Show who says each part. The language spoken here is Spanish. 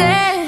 Speaker 1: querer